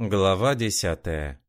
Глава десятая.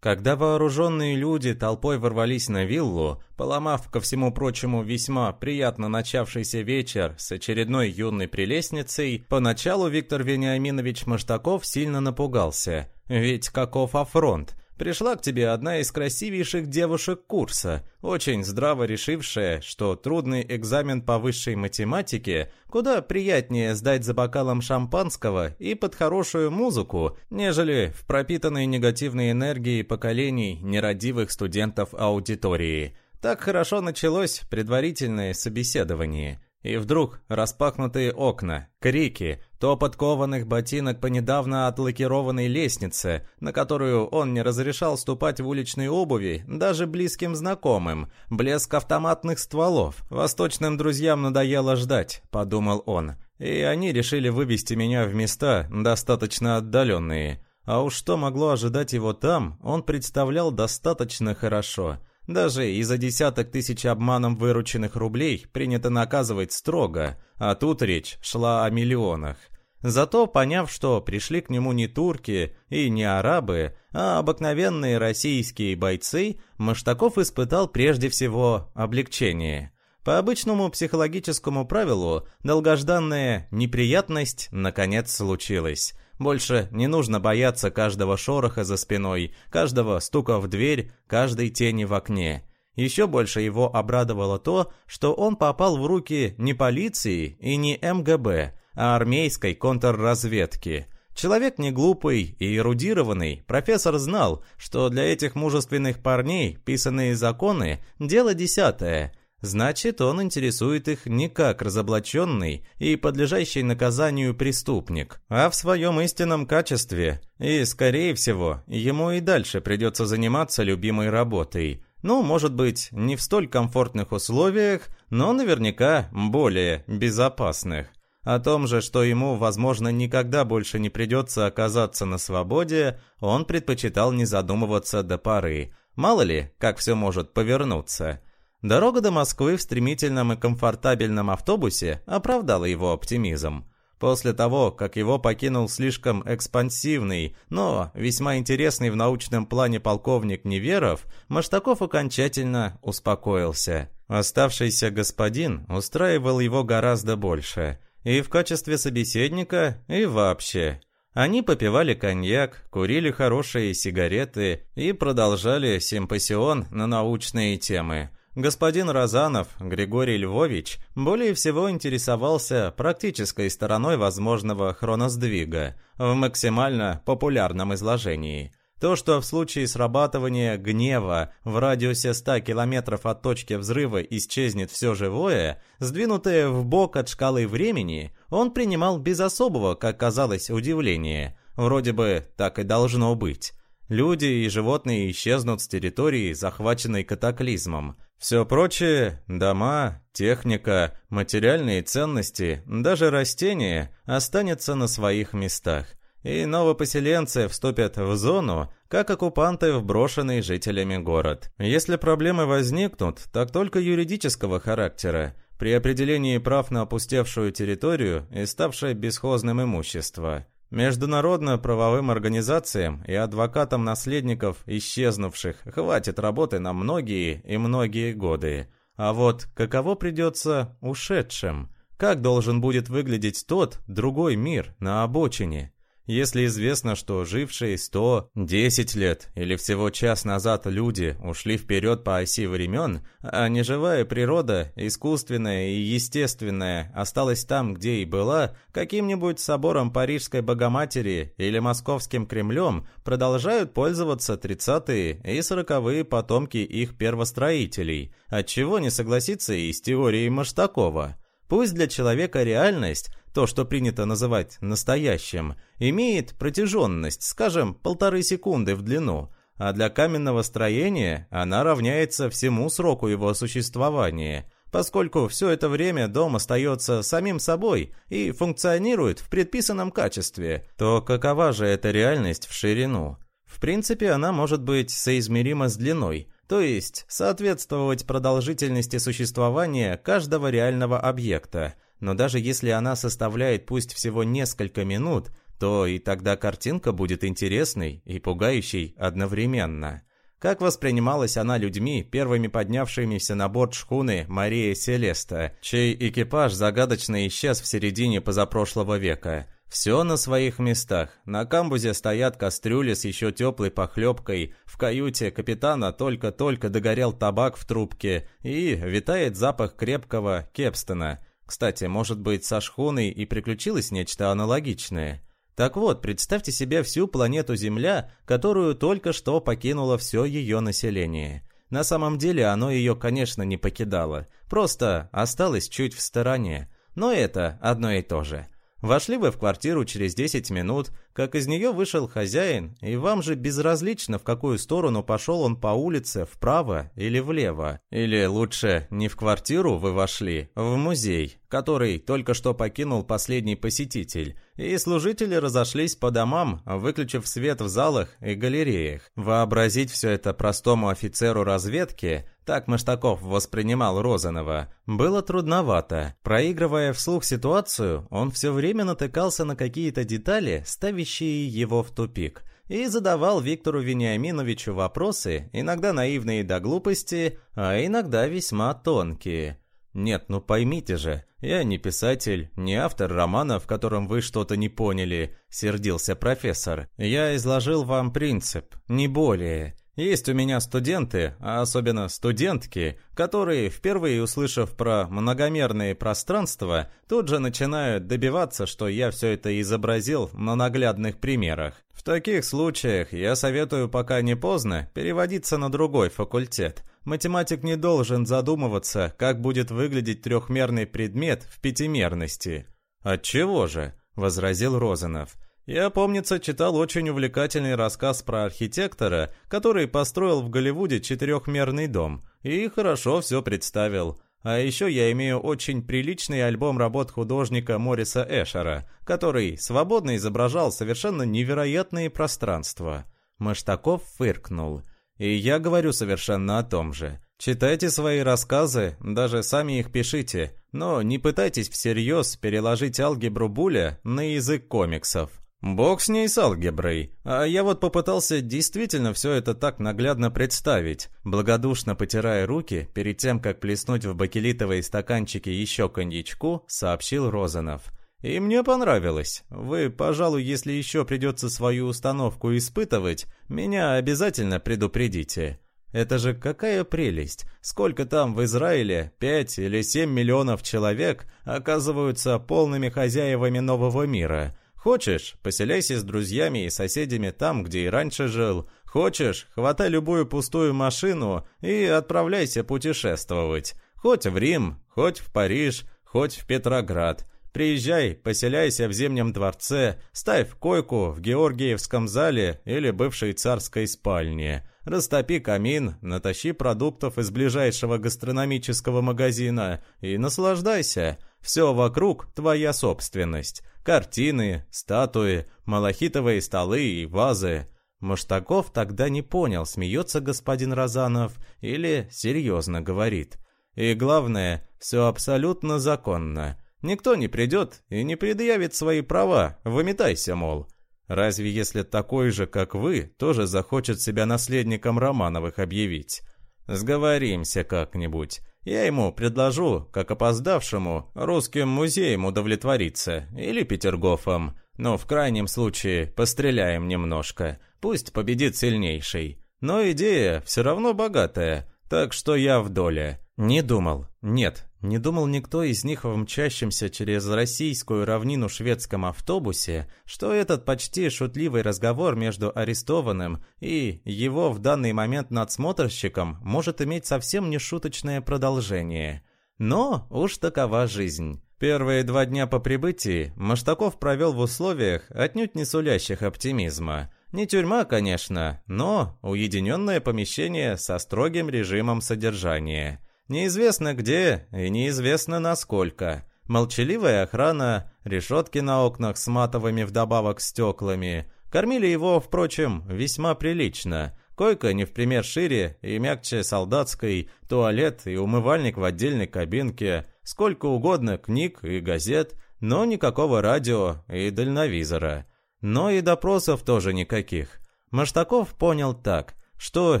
Когда вооруженные люди толпой ворвались на виллу, поломав, ко всему прочему, весьма приятно начавшийся вечер с очередной юной прелестницей, поначалу Виктор Вениаминович Маштаков сильно напугался. Ведь каков афронт? Пришла к тебе одна из красивейших девушек курса, очень здраво решившая, что трудный экзамен по высшей математике куда приятнее сдать за бокалом шампанского и под хорошую музыку, нежели в пропитанной негативной энергией поколений нерадивых студентов аудитории. Так хорошо началось предварительное собеседование – и вдруг распахнутые окна, крики, топот кованых ботинок по недавно отлакированной лестнице, на которую он не разрешал ступать в уличной обуви даже близким знакомым, блеск автоматных стволов. «Восточным друзьям надоело ждать», — подумал он. «И они решили вывести меня в места, достаточно отдаленные». А уж что могло ожидать его там, он представлял достаточно хорошо — даже и за десяток тысяч обманом вырученных рублей принято наказывать строго, а тут речь шла о миллионах. Зато, поняв, что пришли к нему не турки и не арабы, а обыкновенные российские бойцы, Маштаков испытал прежде всего облегчение. По обычному психологическому правилу, долгожданная неприятность наконец случилась. Больше не нужно бояться каждого шороха за спиной, каждого стука в дверь, каждой тени в окне. Еще больше его обрадовало то, что он попал в руки не полиции и не МГБ, а армейской контрразведки. Человек не глупый и эрудированный, профессор знал, что для этих мужественных парней писанные законы – дело десятое – Значит, он интересует их не как разоблаченный и подлежащий наказанию преступник, а в своем истинном качестве. И, скорее всего, ему и дальше придется заниматься любимой работой. Ну, может быть, не в столь комфортных условиях, но наверняка более безопасных. О том же, что ему, возможно, никогда больше не придется оказаться на свободе, он предпочитал не задумываться до поры. Мало ли, как все может повернуться – Дорога до Москвы в стремительном и комфортабельном автобусе оправдала его оптимизм. После того, как его покинул слишком экспансивный, но весьма интересный в научном плане полковник Неверов, Маштаков окончательно успокоился. Оставшийся господин устраивал его гораздо больше. И в качестве собеседника, и вообще. Они попивали коньяк, курили хорошие сигареты и продолжали симпосион на научные темы – Господин Розанов, Григорий Львович, более всего интересовался практической стороной возможного хроносдвига в максимально популярном изложении. То, что в случае срабатывания гнева в радиусе 100 километров от точки взрыва исчезнет все живое, сдвинутое в бок от шкалы времени, он принимал без особого, как казалось, удивления. Вроде бы так и должно быть. Люди и животные исчезнут с территории, захваченной катаклизмом. Все прочее – дома, техника, материальные ценности, даже растения – останется на своих местах. И новопоселенцы вступят в зону, как оккупанты в брошенный жителями город. Если проблемы возникнут, так только юридического характера, при определении прав на опустевшую территорию и ставшее бесхозным имущество. Международно-правовым организациям и адвокатам наследников исчезнувших хватит работы на многие и многие годы. А вот каково придется ушедшим? Как должен будет выглядеть тот, другой мир на обочине? Если известно, что жившие 110 лет или всего час назад люди ушли вперед по оси времен, а неживая природа, искусственная и естественная, осталась там, где и была, каким-нибудь собором Парижской Богоматери или Московским Кремлем, продолжают пользоваться 30-е и 40-е потомки их первостроителей, отчего не согласиться и с теорией Маштакова. Пусть для человека реальность то, что принято называть настоящим, имеет протяженность, скажем, полторы секунды в длину, а для каменного строения она равняется всему сроку его существования, поскольку все это время дом остается самим собой и функционирует в предписанном качестве, то какова же эта реальность в ширину? В принципе, она может быть соизмерима с длиной, то есть соответствовать продолжительности существования каждого реального объекта – но даже если она составляет пусть всего несколько минут, то и тогда картинка будет интересной и пугающей одновременно. Как воспринималась она людьми, первыми поднявшимися на борт шхуны Мария Селеста, чей экипаж загадочно исчез в середине позапрошлого века – все на своих местах. На камбузе стоят кастрюли с еще теплой похлебкой. В каюте капитана только-только догорел табак в трубке. И витает запах крепкого кепстона. Кстати, может быть, со шхуной и приключилось нечто аналогичное. Так вот, представьте себе всю планету Земля, которую только что покинуло все ее население. На самом деле оно ее, конечно, не покидало. Просто осталось чуть в стороне. Но это одно и то же. Вошли вы в квартиру через 10 минут, как из нее вышел хозяин, и вам же безразлично, в какую сторону пошел он по улице, вправо или влево. Или лучше, не в квартиру вы вошли, в музей, который только что покинул последний посетитель, и служители разошлись по домам, выключив свет в залах и галереях. Вообразить все это простому офицеру разведки так Маштаков воспринимал Розанова, было трудновато. Проигрывая вслух ситуацию, он все время натыкался на какие-то детали, ставящие его в тупик, и задавал Виктору Вениаминовичу вопросы, иногда наивные до глупости, а иногда весьма тонкие. «Нет, ну поймите же, я не писатель, не автор романа, в котором вы что-то не поняли», — сердился профессор. «Я изложил вам принцип, не более. Есть у меня студенты, а особенно студентки, которые, впервые услышав про многомерные пространства, тут же начинают добиваться, что я все это изобразил на наглядных примерах. В таких случаях я советую, пока не поздно, переводиться на другой факультет. Математик не должен задумываться, как будет выглядеть трехмерный предмет в пятимерности. «Отчего же?» – возразил Розанов – я, помнится, читал очень увлекательный рассказ про архитектора, который построил в Голливуде четырехмерный дом, и хорошо все представил. А еще я имею очень приличный альбом работ художника Мориса Эшера, который свободно изображал совершенно невероятные пространства. Маштаков фыркнул. И я говорю совершенно о том же. Читайте свои рассказы, даже сами их пишите, но не пытайтесь всерьез переложить алгебру Буля на язык комиксов. Бог с ней с алгеброй. А я вот попытался действительно все это так наглядно представить, благодушно потирая руки, перед тем, как плеснуть в бакелитовые стаканчики еще коньячку, сообщил Розанов. И мне понравилось. Вы, пожалуй, если еще придется свою установку испытывать, меня обязательно предупредите. Это же какая прелесть! Сколько там в Израиле, 5 или 7 миллионов человек оказываются полными хозяевами нового мира – Хочешь, поселяйся с друзьями и соседями там, где и раньше жил. Хочешь, хватай любую пустую машину и отправляйся путешествовать. Хоть в Рим, хоть в Париж, хоть в Петроград. Приезжай, поселяйся в Зимнем дворце, ставь койку в Георгиевском зале или бывшей царской спальне. Растопи камин, натащи продуктов из ближайшего гастрономического магазина и наслаждайся. Все вокруг твоя собственность. Картины, статуи, малахитовые столы и вазы. Маштаков тогда не понял, смеется господин Розанов или серьезно говорит. И главное, все абсолютно законно. Никто не придет и не предъявит свои права, выметайся, мол. Разве если такой же, как вы, тоже захочет себя наследником Романовых объявить? Сговоримся как-нибудь. Я ему предложу, как опоздавшему, русским музеем удовлетвориться или Петергофом. Но в крайнем случае постреляем немножко. Пусть победит сильнейший. Но идея все равно богатая, так что я в доле. Не думал. Нет, не думал никто из них в мчащемся через российскую равнину шведском автобусе, что этот почти шутливый разговор между арестованным и его в данный момент надсмотрщиком может иметь совсем не шуточное продолжение. Но уж такова жизнь. Первые два дня по прибытии Маштаков провел в условиях, отнюдь не сулящих оптимизма. Не тюрьма, конечно, но уединенное помещение со строгим режимом содержания – Неизвестно где и неизвестно насколько. Молчаливая охрана, решетки на окнах с матовыми вдобавок стеклами. Кормили его, впрочем, весьма прилично. Койка не в пример шире и мягче солдатской, туалет и умывальник в отдельной кабинке, сколько угодно книг и газет, но никакого радио и дальновизора. Но и допросов тоже никаких. Маштаков понял так, что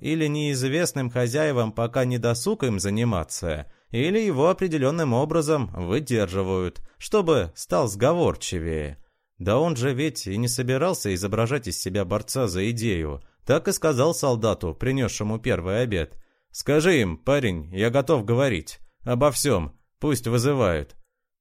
или неизвестным хозяевам пока не досуг им заниматься, или его определенным образом выдерживают, чтобы стал сговорчивее. Да он же ведь и не собирался изображать из себя борца за идею, так и сказал солдату, принесшему первый обед. «Скажи им, парень, я готов говорить. Обо всем. Пусть вызывают».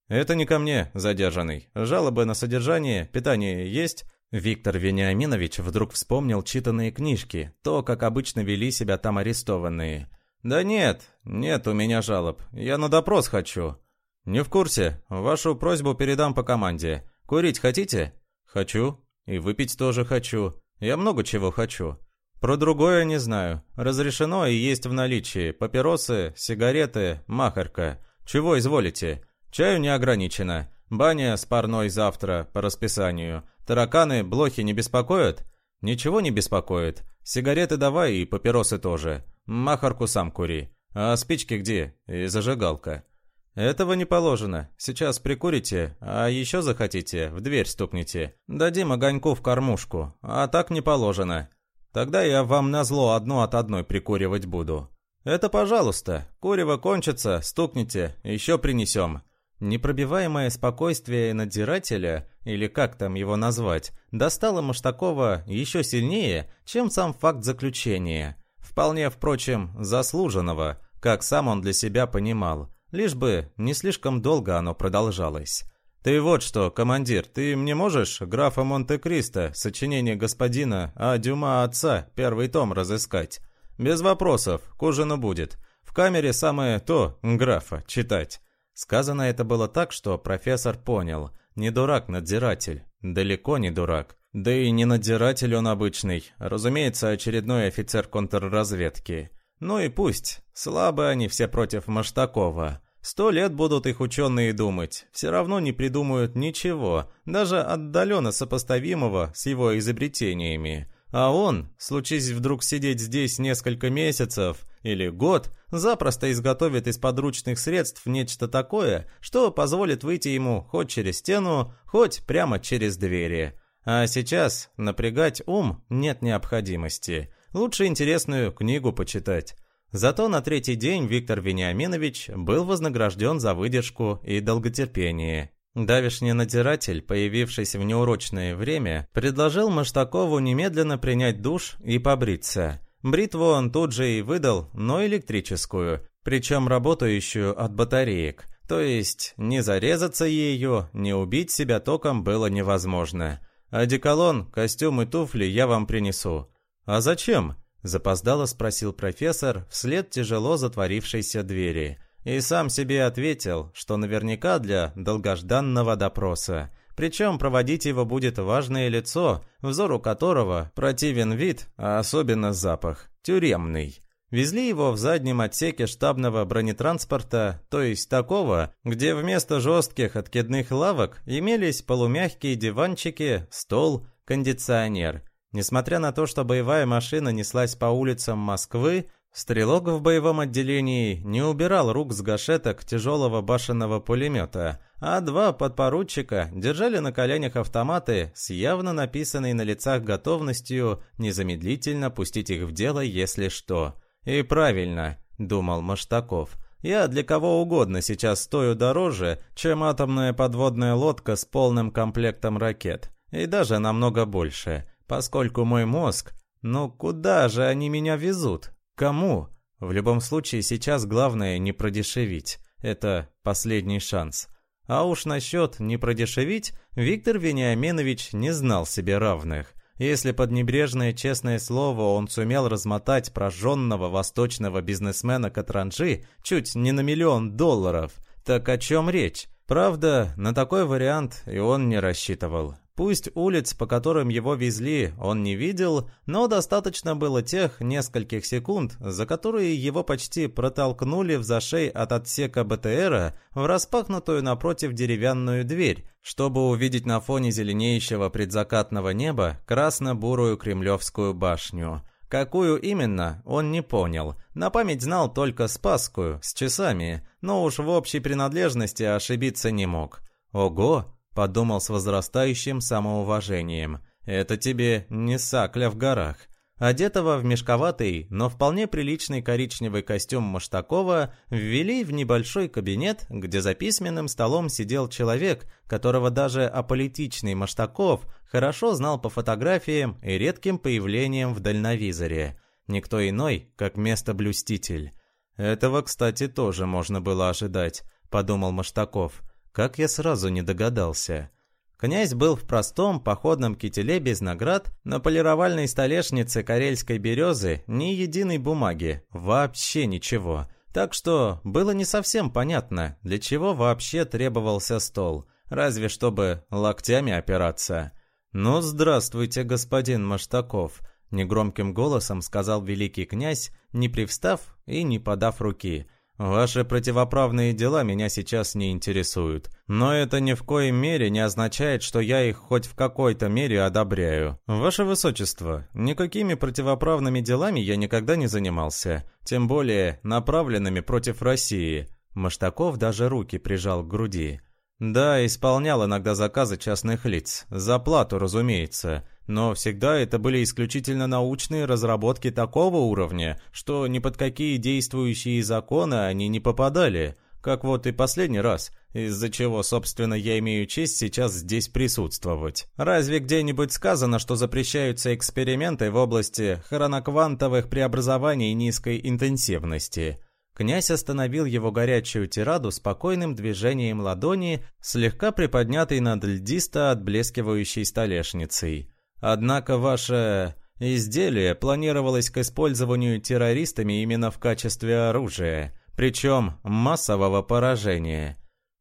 «Это не ко мне, задержанный. Жалобы на содержание, питание есть?» Виктор Вениаминович вдруг вспомнил читанные книжки, то, как обычно вели себя там арестованные. «Да нет, нет у меня жалоб. Я на допрос хочу». «Не в курсе. Вашу просьбу передам по команде. Курить хотите?» «Хочу. И выпить тоже хочу. Я много чего хочу. Про другое не знаю. Разрешено и есть в наличии. Папиросы, сигареты, махарка. Чего изволите? Чаю не ограничено. Баня с парной завтра по расписанию. Тараканы, блохи не беспокоят? Ничего не беспокоит. Сигареты давай и папиросы тоже. Махарку сам кури. А спички где? И зажигалка. Этого не положено. Сейчас прикурите, а еще захотите, в дверь стукните. Дадим огоньку в кормушку. А так не положено. Тогда я вам назло одно от одной прикуривать буду. Это пожалуйста. Курево кончится, стукните, еще принесем. Непробиваемое спокойствие надзирателя, или как там его назвать, достало Маштакова еще сильнее, чем сам факт заключения. Вполне, впрочем, заслуженного, как сам он для себя понимал, лишь бы не слишком долго оно продолжалось. «Ты вот что, командир, ты мне можешь графа Монте-Кристо, сочинение господина, а Дюма отца, первый том разыскать? Без вопросов, к ужину будет. В камере самое то, графа, читать». Сказано это было так, что профессор понял. Не дурак-надзиратель. Далеко не дурак. Да и не надзиратель он обычный. Разумеется, очередной офицер контрразведки. Ну и пусть. Слабы они все против Маштакова. Сто лет будут их ученые думать. Все равно не придумают ничего, даже отдаленно сопоставимого с его изобретениями. А он, случись вдруг сидеть здесь несколько месяцев или год, запросто изготовит из подручных средств нечто такое, что позволит выйти ему хоть через стену, хоть прямо через двери. А сейчас напрягать ум нет необходимости. Лучше интересную книгу почитать. Зато на третий день Виктор Вениаминович был вознагражден за выдержку и долготерпение. Давишний надзиратель, появившись в неурочное время, предложил Маштакову немедленно принять душ и побриться. Бритву он тут же и выдал, но электрическую, причем работающую от батареек. То есть не зарезаться ею, не убить себя током было невозможно. «Одеколон, костюм и туфли я вам принесу». «А зачем?» – запоздало спросил профессор вслед тяжело затворившейся двери – и сам себе ответил, что наверняка для долгожданного допроса. Причем проводить его будет важное лицо, взору которого противен вид, а особенно запах, тюремный. Везли его в заднем отсеке штабного бронетранспорта, то есть такого, где вместо жестких откидных лавок имелись полумягкие диванчики, стол, кондиционер. Несмотря на то, что боевая машина неслась по улицам Москвы, Стрелок в боевом отделении не убирал рук с гашеток тяжелого башенного пулемета, а два подпоручика держали на коленях автоматы с явно написанной на лицах готовностью незамедлительно пустить их в дело, если что. «И правильно», — думал Маштаков, — «я для кого угодно сейчас стою дороже, чем атомная подводная лодка с полным комплектом ракет, и даже намного больше, поскольку мой мозг... Ну куда же они меня везут?» Кому? В любом случае, сейчас главное не продешевить. Это последний шанс. А уж насчет не продешевить, Виктор Вениаминович не знал себе равных. Если под небрежное честное слово он сумел размотать прожженного восточного бизнесмена Катранжи чуть не на миллион долларов, так о чем речь? Правда, на такой вариант и он не рассчитывал. Пусть улиц, по которым его везли, он не видел, но достаточно было тех нескольких секунд, за которые его почти протолкнули в зашей от отсека БТРа в распахнутую напротив деревянную дверь, чтобы увидеть на фоне зеленеющего предзакатного неба красно-бурую кремлевскую башню. Какую именно, он не понял. На память знал только Спасскую, с часами, но уж в общей принадлежности ошибиться не мог. Ого! — подумал с возрастающим самоуважением. «Это тебе не сакля в горах». Одетого в мешковатый, но вполне приличный коричневый костюм Маштакова ввели в небольшой кабинет, где за письменным столом сидел человек, которого даже аполитичный Маштаков хорошо знал по фотографиям и редким появлениям в дальновизоре. Никто иной, как местоблюститель. «Этого, кстати, тоже можно было ожидать», — подумал Маштаков. «Как я сразу не догадался». Князь был в простом походном кителе без наград, на полировальной столешнице карельской березы ни единой бумаги, вообще ничего. Так что было не совсем понятно, для чего вообще требовался стол, разве чтобы локтями опираться. «Ну, здравствуйте, господин Маштаков», — негромким голосом сказал великий князь, не привстав и не подав руки — Ваши противоправные дела меня сейчас не интересуют. Но это ни в коей мере не означает, что я их хоть в какой-то мере одобряю. Ваше Высочество, никакими противоправными делами я никогда не занимался. Тем более направленными против России. Маштаков даже руки прижал к груди. Да, исполнял иногда заказы частных лиц. За плату, разумеется. Но всегда это были исключительно научные разработки такого уровня, что ни под какие действующие законы они не попадали, как вот и последний раз, из-за чего, собственно, я имею честь сейчас здесь присутствовать. Разве где-нибудь сказано, что запрещаются эксперименты в области хроноквантовых преобразований низкой интенсивности? Князь остановил его горячую тираду спокойным движением ладони, слегка приподнятой над льдисто отблескивающей столешницей. Однако ваше изделие планировалось к использованию террористами именно в качестве оружия, причем массового поражения.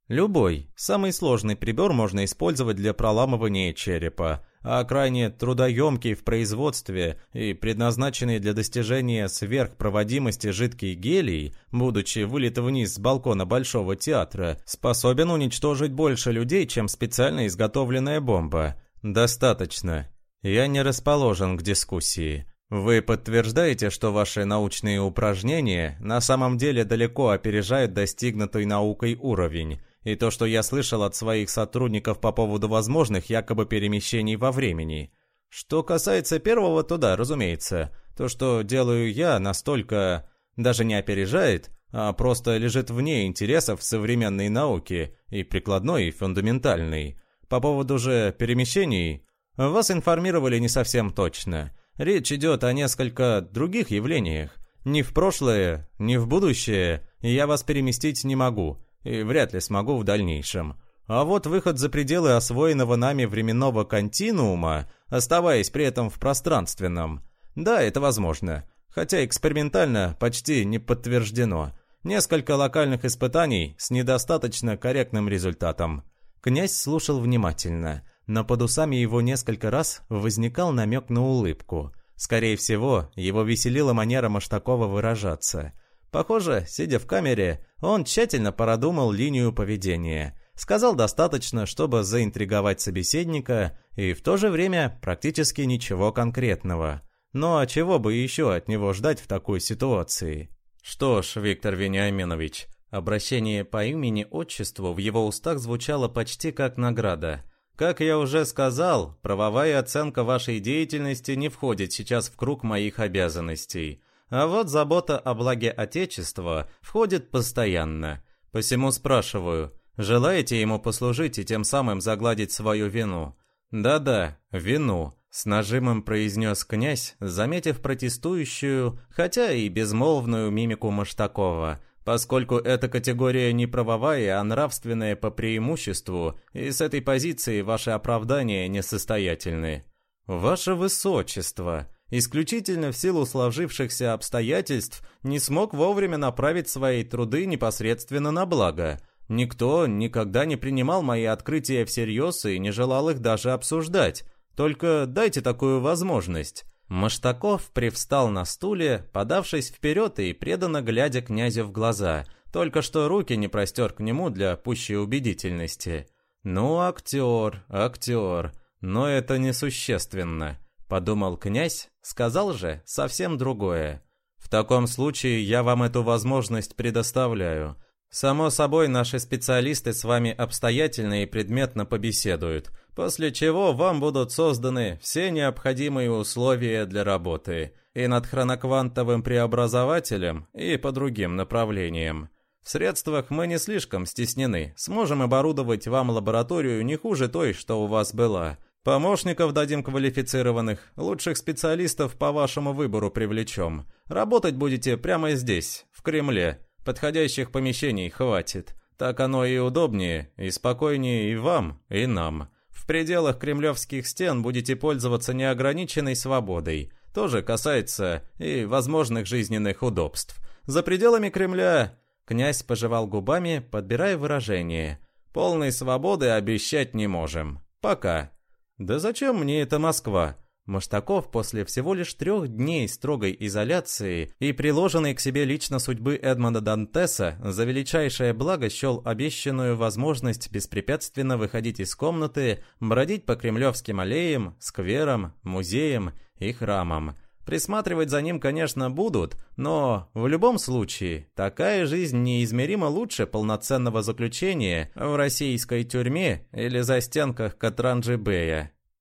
Любой, самый сложный прибор можно использовать для проламывания черепа, а крайне трудоемкий в производстве и предназначенный для достижения сверхпроводимости жидкий гелий, будучи вылет вниз с балкона Большого театра, способен уничтожить больше людей, чем специально изготовленная бомба. Достаточно. Я не расположен к дискуссии. Вы подтверждаете, что ваши научные упражнения на самом деле далеко опережают достигнутый наукой уровень, и то, что я слышал от своих сотрудников по поводу возможных якобы перемещений во времени. Что касается первого, то да, разумеется. То, что делаю я, настолько даже не опережает, а просто лежит вне интересов современной науки, и прикладной, и фундаментальной. По поводу же перемещений, вас информировали не совсем точно. Речь идет о несколько других явлениях. Ни в прошлое, ни в будущее я вас переместить не могу, и вряд ли смогу в дальнейшем. А вот выход за пределы освоенного нами временного континуума, оставаясь при этом в пространственном, да, это возможно, хотя экспериментально почти не подтверждено. Несколько локальных испытаний с недостаточно корректным результатом. Князь слушал внимательно – но под усами его несколько раз возникал намек на улыбку. Скорее всего, его веселила манера Маштакова выражаться. Похоже, сидя в камере, он тщательно продумал линию поведения. Сказал достаточно, чтобы заинтриговать собеседника, и в то же время практически ничего конкретного. Ну а чего бы еще от него ждать в такой ситуации? Что ж, Виктор Вениаминович, обращение по имени-отчеству в его устах звучало почти как награда – как я уже сказал, правовая оценка вашей деятельности не входит сейчас в круг моих обязанностей. А вот забота о благе Отечества входит постоянно. Посему спрашиваю, желаете ему послужить и тем самым загладить свою вину? Да-да, вину, с нажимом произнес князь, заметив протестующую, хотя и безмолвную мимику Маштакова, поскольку эта категория не правовая, а нравственная по преимуществу, и с этой позиции ваши оправдания несостоятельны. Ваше Высочество, исключительно в силу сложившихся обстоятельств, не смог вовремя направить свои труды непосредственно на благо. Никто никогда не принимал мои открытия всерьез и не желал их даже обсуждать. Только дайте такую возможность. Маштаков привстал на стуле, подавшись вперед и преданно глядя князю в глаза, только что руки не простер к нему для пущей убедительности. «Ну, актер, актер, но это несущественно», — подумал князь, сказал же совсем другое. «В таком случае я вам эту возможность предоставляю. Само собой, наши специалисты с вами обстоятельно и предметно побеседуют, после чего вам будут созданы все необходимые условия для работы и над хроноквантовым преобразователем, и по другим направлениям. В средствах мы не слишком стеснены, сможем оборудовать вам лабораторию не хуже той, что у вас была. Помощников дадим квалифицированных, лучших специалистов по вашему выбору привлечем. Работать будете прямо здесь, в Кремле, Подходящих помещений хватит. Так оно и удобнее, и спокойнее и вам, и нам. В пределах кремлевских стен будете пользоваться неограниченной свободой. Тоже касается и возможных жизненных удобств. За пределами Кремля князь пожевал губами, подбирая выражение. Полной свободы обещать не можем. Пока. Да зачем мне эта Москва? Маштаков после всего лишь трех дней строгой изоляции и приложенной к себе лично судьбы Эдмонда Дантеса за величайшее благо счел обещанную возможность беспрепятственно выходить из комнаты, бродить по кремлевским аллеям, скверам, музеям и храмам. Присматривать за ним, конечно, будут, но в любом случае такая жизнь неизмеримо лучше полноценного заключения в российской тюрьме или за стенках Катранджи-Бэя.